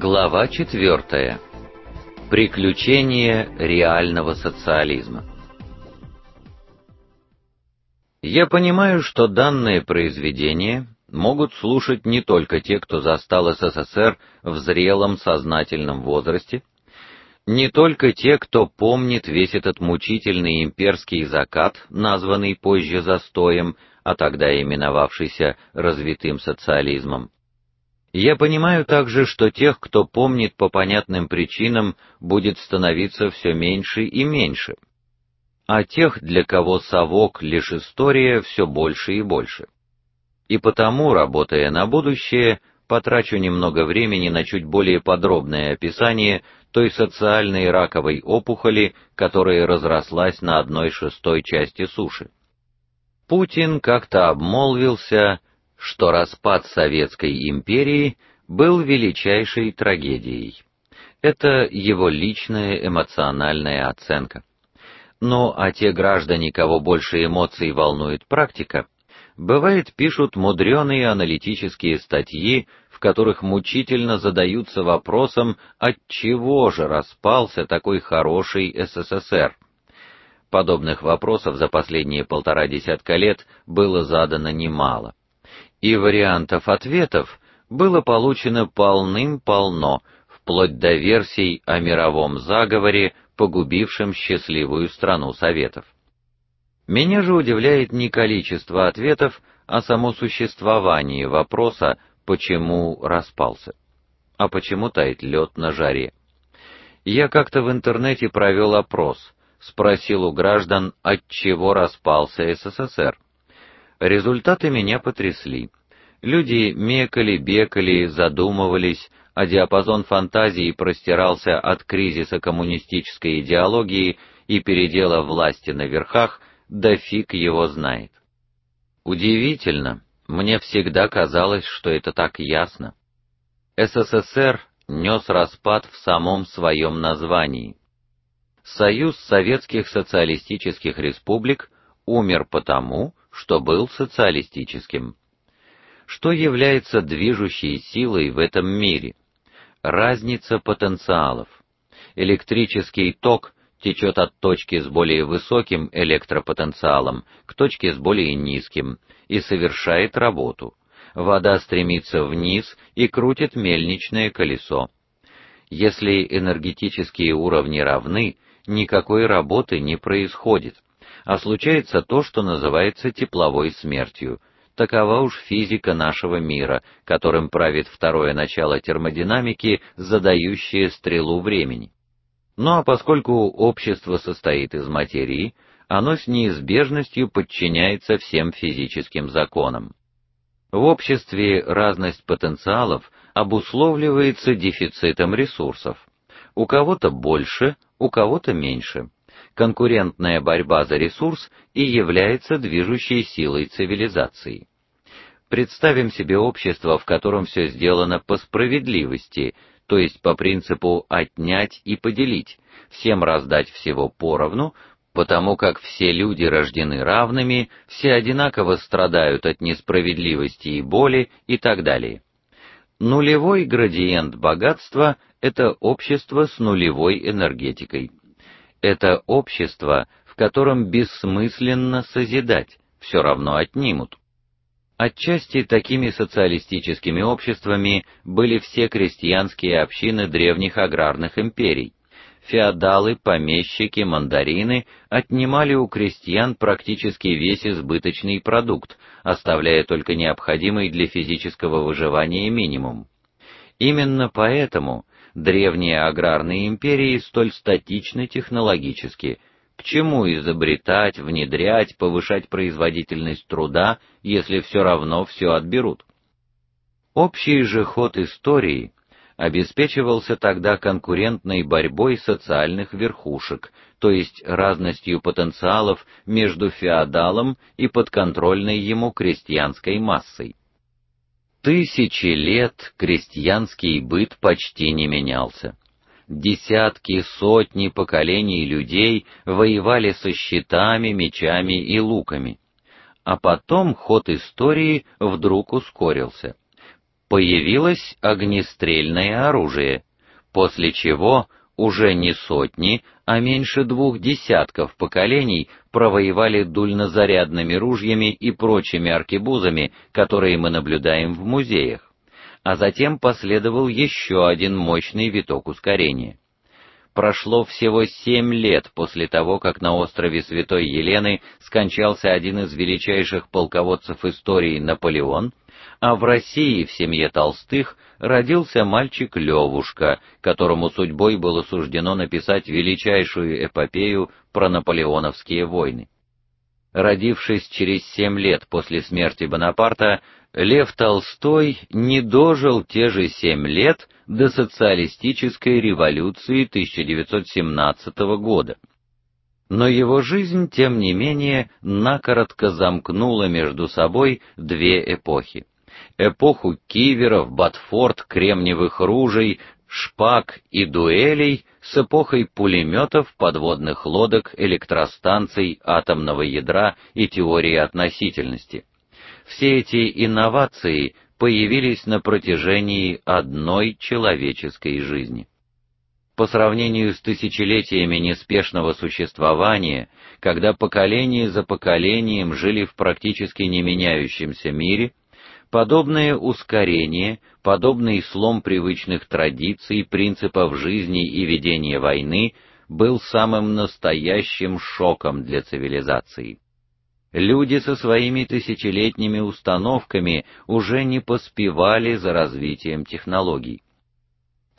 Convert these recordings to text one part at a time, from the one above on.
Глава 4. Приключения реального социализма. Я понимаю, что данное произведение могут слушать не только те, кто застал СССР в зрелом сознательном возрасте, не только те, кто помнит весь этот мучительный имперский закат, названный позже застоем, а тогда именовавшийся развитым социализмом, я понимаю также, что тех, кто помнит по понятным причинам, будет становиться все меньше и меньше, а тех, для кого совок лишь история, все больше и больше. И потому, работая на будущее, потрачу немного времени на чуть более подробное описание той социальной раковой опухоли, которая разрослась на одной шестой части суши. Путин как-то обмолвился, что распад Советской империи был величайшей трагедией. Это его личная эмоциональная оценка. Но а те граждане, кого больше эмоций волнует практика, бывает пишут мудреные аналитические статьи, в которых мучительно задаются вопросом, от чего же распался такой хороший СССР. Подобных вопросов за последние полтора десятка лет было задано немало и вариантов ответов было получено полным-полно, вплоть до версий о мировом заговоре, погубившем счастливую страну Советов. Меня же удивляет не количество ответов, а само существование вопроса, почему распался. А почему тает лед на жаре? Я как-то в интернете провел опрос, спросил у граждан, от чего распался СССР. Результаты меня потрясли. Люди мекали, бекали, задумывались, а диапазон фантазии простирался от кризиса коммунистической идеологии и передела власти на верхах до фиг его знает. Удивительно, мне всегда казалось, что это так ясно. СССР нёс распад в самом своем названии. Союз советских социалистических республик умер потому, что был социалистическим. Что является движущей силой в этом мире? Разница потенциалов. Электрический ток течет от точки с более высоким электропотенциалом к точке с более низким и совершает работу. Вода стремится вниз и крутит мельничное колесо. Если энергетические уровни равны, никакой работы не происходит а случается то, что называется тепловой смертью. Такова уж физика нашего мира, которым правит второе начало термодинамики, задающее стрелу времени. Ну а поскольку общество состоит из материи, оно с неизбежностью подчиняется всем физическим законам. В обществе разность потенциалов обусловливается дефицитом ресурсов. У кого-то больше, у кого-то меньше конкурентная борьба за ресурс и является движущей силой цивилизации. Представим себе общество, в котором все сделано по справедливости, то есть по принципу отнять и поделить, всем раздать всего поровну, потому как все люди рождены равными, все одинаково страдают от несправедливости и боли и так далее. Нулевой градиент богатства это общество с нулевой энергетикой это общество, в котором бессмысленно созидать, все равно отнимут. Отчасти такими социалистическими обществами были все крестьянские общины древних аграрных империй. Феодалы, помещики, мандарины отнимали у крестьян практически весь избыточный продукт, оставляя только необходимый для физического выживания минимум. Именно поэтому древние аграрные империи столь статичны технологически. К чему изобретать, внедрять, повышать производительность труда, если все равно все отберут? Общий же ход истории обеспечивался тогда конкурентной борьбой социальных верхушек, то есть разностью потенциалов между феодалом и подконтрольной ему крестьянской массой. Тысячи лет крестьянский быт почти не менялся. Десятки, сотни поколений людей воевали со щитами, мечами и луками. А потом ход истории вдруг ускорился. появилось огнестрельное оружие, после чего уже не сотни, а меньше двух десятков поколений провоевали дульнозарядными ружьями и прочими аркебузами, которые мы наблюдаем в музеях. А затем последовал еще один мощный виток ускорения. Прошло всего семь лет после того, как на острове Святой Елены скончался один из величайших полководцев истории Наполеон, а в России в семье Толстых родился мальчик Левушка, которому судьбой было суждено написать величайшую эпопею про наполеоновские войны. Родившись через семь лет после смерти Бонапарта, Лев Толстой не дожил те же семь лет до социалистической революции 1917 года. Но его жизнь, тем не менее, накоротко замкнула между собой две эпохи эпоху киверов, ботфорд, кремниевых ружей, шпаг и дуэлей с эпохой пулеметов, подводных лодок, электростанций, атомного ядра и теории относительности. Все эти инновации появились на протяжении одной человеческой жизни. По сравнению с тысячелетиями неспешного существования, когда поколение за поколением жили в практически не меняющемся мире, Подобное ускорение, подобный слом привычных традиций, принципов жизни и ведения войны был самым настоящим шоком для цивилизации. Люди со своими тысячелетними установками уже не поспевали за развитием технологий.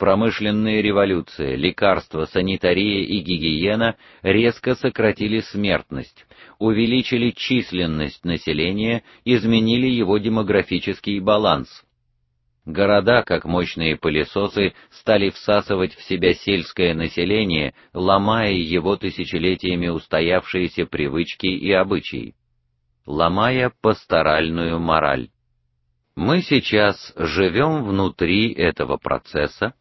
Промышленная революция, лекарства, санитария и гигиена резко сократили смертность, увеличили численность населения, изменили его демографический баланс. Города, как мощные пылесосы, стали всасывать в себя сельское население, ломая его тысячелетиями устоявшиеся привычки и обычаи, ломая пасторальную мораль. Мы сейчас живем внутри этого процесса,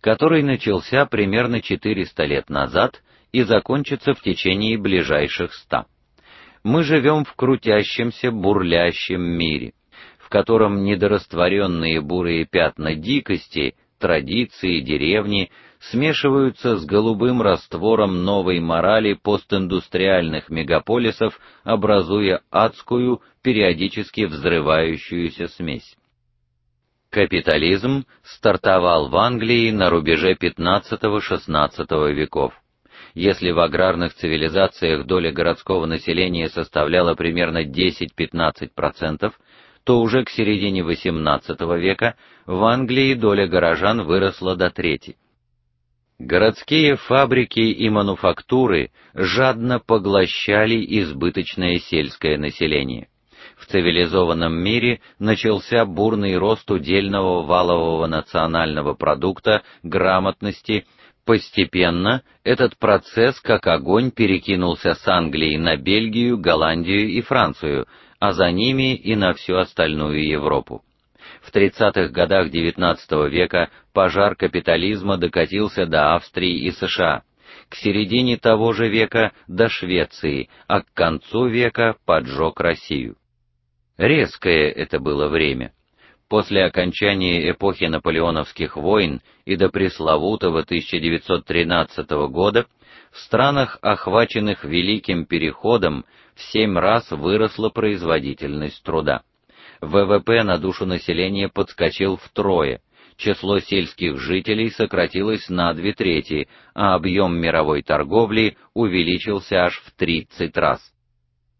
который начался примерно 400 лет назад и закончится в течение ближайших ста. Мы живем в крутящемся, бурлящем мире, в котором недорастворенные бурые пятна дикости, традиции, деревни смешиваются с голубым раствором новой морали постиндустриальных мегаполисов, образуя адскую, периодически взрывающуюся смесь. Капитализм стартовал в Англии на рубеже XV-XVI веков. Если в аграрных цивилизациях доля городского населения составляла примерно 10-15%, то уже к середине XVIII века в Англии доля горожан выросла до трети. Городские фабрики и мануфактуры жадно поглощали избыточное сельское население в цивилизованном мире начался бурный рост удельного валового национального продукта, грамотности. Постепенно этот процесс как огонь перекинулся с Англии на Бельгию, Голландию и Францию, а за ними и на всю остальную Европу. В 30-х годах XIX века пожар капитализма докатился до Австрии и США. К середине того же века до Швеции, а к концу века поджег Россию. Резкое это было время. После окончания эпохи наполеоновских войн и до пресловутого 1913 года в странах, охваченных великим переходом, в семь раз выросла производительность труда. ВВП на душу населения подскочил втрое. Число сельских жителей сократилось на две трети, а объем мировой торговли увеличился аж в 30 раз.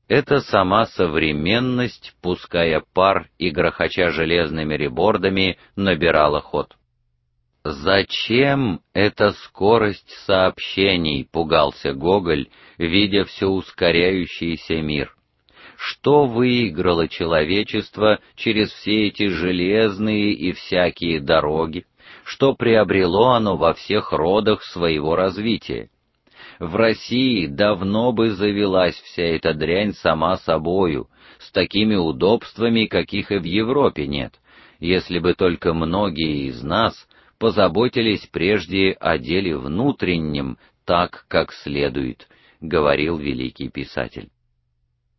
Это сама современность, пуская пар и грохоча железными ребордами, набирала ход. Зачем эта скорость сообщений, пугался Гоголь, видя все ускоряющийся мир. Что выиграло человечество через все эти железные и всякие дороги? Что приобрело оно во всех родах своего развития? В России давно бы завелась вся эта дрянь сама собою, с такими удобствами, каких и в Европе нет, если бы только многие из нас позаботились прежде о деле внутреннем так, как следует, говорил великий писатель.